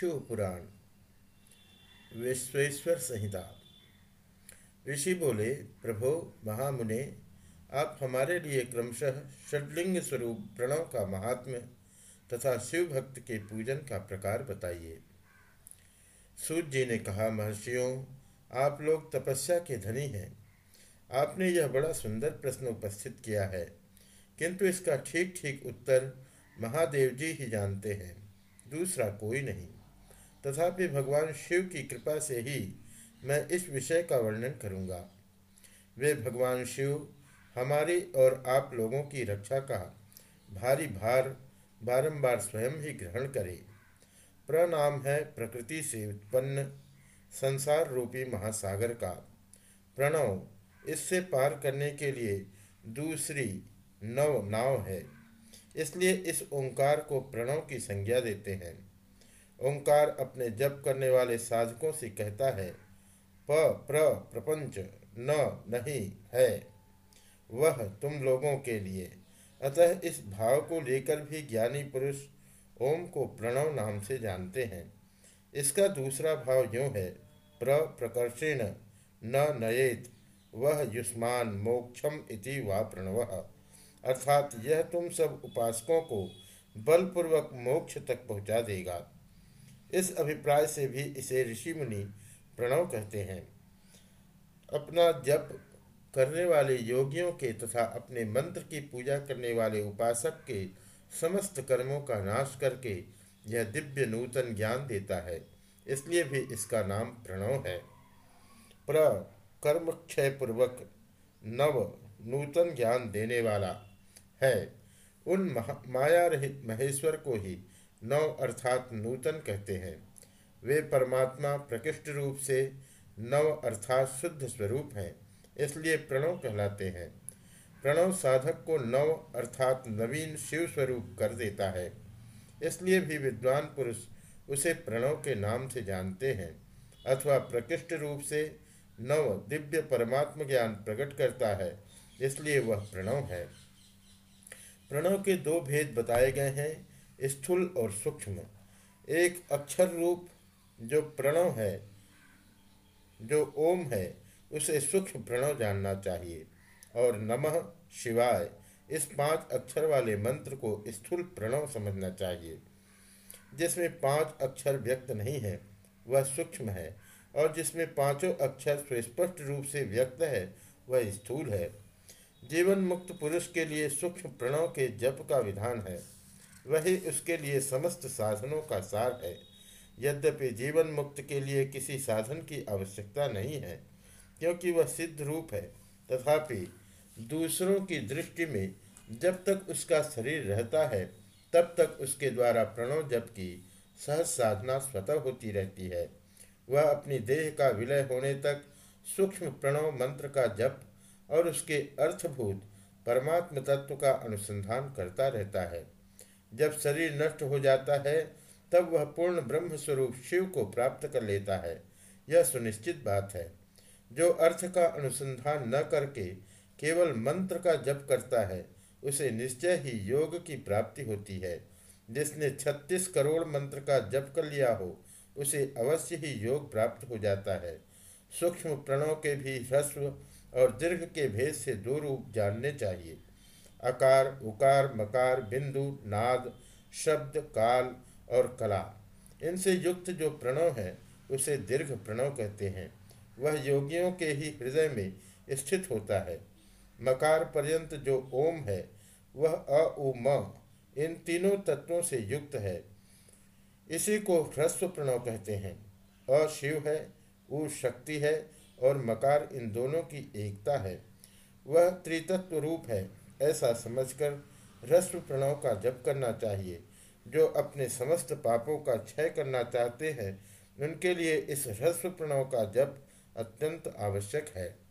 शिव पुराण, विश्वेश्वर संहिता। ऋषि बोले, प्रभो, महामुने, आप हमारे लिए क्रमशः षडलिंग स्वरूप प्रणव का महात्म्य तथा शिव भक्त के पूजन का प्रकार बताइए। सूर्य जी ने कहा, महर्षियों, आप लोग तपस्या के धनी हैं। आपने यह बड़ा सुंदर प्रश्न उपस्थित किया है। किंतु इसका ठीक ठीक उत्तर महादेव जी ही जानते हैं। दूसरा कोई नहीं। तथापि भगवान शिव की कृपा से ही मैं इस विषय का वर्णन करूँगा। वे भगवान शिव, हमारी और आप लोगों की रक्षा का भारी भार बारंबार स्वयं ही ग्रहण करें। प्रणाम है प्रकृति से उत्पन्न संसार रूपी महासागर का। प्रणव, इससे पार करने के लिए दूसरी नव नाव है। इसलिए इस ओंकार को प्रणव की संज्ञा देते हैं। ओंकार अपने जप करने वाले साधकों से कहता है, प, प्र, प्रपंच, न, नहीं, है। वह तुम लोगों के लिए। अतः इस भाव को लेकर भी ज्ञानी पुरुष ओम को प्रणव नाम से जानते हैं। इसका दूसरा भाव यूँ है, प्र, प्रकर्षेण, न, नयेत। वह युष्मान, मोक्षम इति वा प्रणव। अर्थात यह तुम सब उपासकों को बलपूर्वक मोक्ष तक पहुँचा देगा। इस अभिप्राय से भी इसे ऋषि मुनि प्रणव कहते हैं। अपना जप करने वाले योगियों के तथा अपने मंत्र की पूजा करने वाले उपासक के समस्त कर्मों का नाश करके यह दिव्य नूतन ज्ञान देता है। इसलिए भी इसका नाम प्रणव है। प्र कर्म क्षय पूर्वक नव नूतन ज्ञान देने वाला है। उन माया रहित महेश्वर को ही नव अर्थात नूतन कहते हैं। वे परमात्मा प्रकृष्ट रूप से नव अर्थात शुद्ध स्वरूप हैं, इसलिए प्रणव कहलाते हैं। प्रणव साधक को नव अर्थात नवीन शिव स्वरूप कर देता है, इसलिए भी विद्वान पुरुष उसे प्रणव के नाम से जानते हैं, अथवा प्रकृष्ट रूप से नव दिव्य परमात्म ज्ञान प्रकट करता है, इसलिए वह प्रणव है। प्रणव के दो भेद बताए गए हैं स्थूल और सूक्ष्म। एक अक्षर रूप जो प्रणव है, जो ओम है, उसे सूक्ष्म प्रणव जानना चाहिए। और नमः शिवाय, इस पाँच अक्षर वाले मंत्र को स्थूल प्रणव समझना चाहिए। जिसमें पाँच अक्षर व्यक्त नहीं है, वह सूक्ष्म है। और जिसमें पाँचों अक्षर सुस्पष्ट रूप से व्यक्त है, वह स्थूल है। जीवन मुक्त पुरुष के लिए सूक्ष्म प्रणव के जप का विधान है। वही उसके लिए समस्त साधनों का सार है। यद्यपि जीवन मुक्त के लिए किसी साधन की आवश्यकता नहीं है, क्योंकि वह सिद्ध रूप है, तथापि दूसरों की दृष्टि में जब तक उसका शरीर रहता है, तब तक उसके द्वारा प्रणव जप की सहज साधना स्वतः होती रहती है। वह अपनी देह का विलय होने तक सूक्ष्म प्रणव मंत्र का जप और उसके अर्थभूत परमात्म तत्व का अनुसंधान करता रहता है। जब शरीर नष्ट हो जाता है, तब वह पूर्ण ब्रह्म स्वरूप शिव को प्राप्त कर लेता है। यह सुनिश्चित बात है। जो अर्थ का अनुसंधान न करके केवल मंत्र का जप करता है, उसे निश्चय ही योग की प्राप्ति होती है। जिसने छत्तीस करोड़ मंत्र का जप कर लिया हो, उसे अवश्य ही योग प्राप्त हो जाता है। सूक्ष्म प्रणों के भी ह्रस्व और दीर्घ के भेद से दो रूप जानने चाहिए। आकार, उकार, मकार, बिंदु नाद शब्द, काल और कला। इनसे युक्त जो प्रणव है, उसे दीर्घ प्रणव कहते हैं। वह योगियों के ही हृदय में स्थित होता है। मकार पर्यंत जो ओम है, वह अ, उ, म, इन तीनों तत्वों से युक्त है। इसी को ह्रस्व प्रणव कहते हैं। अ, शिव है, उ, शक्ति है और मकार इन दोनों की एकता है। वह त्रितत्व रूप है। ऐसा समझकर रस्व प्रणव का जप करना चाहिए। जो अपने समस्त पापों का क्षय करना चाहते हैं, उनके लिए इस ह्रस्व प्रणव का जप अत्यंत आवश्यक है।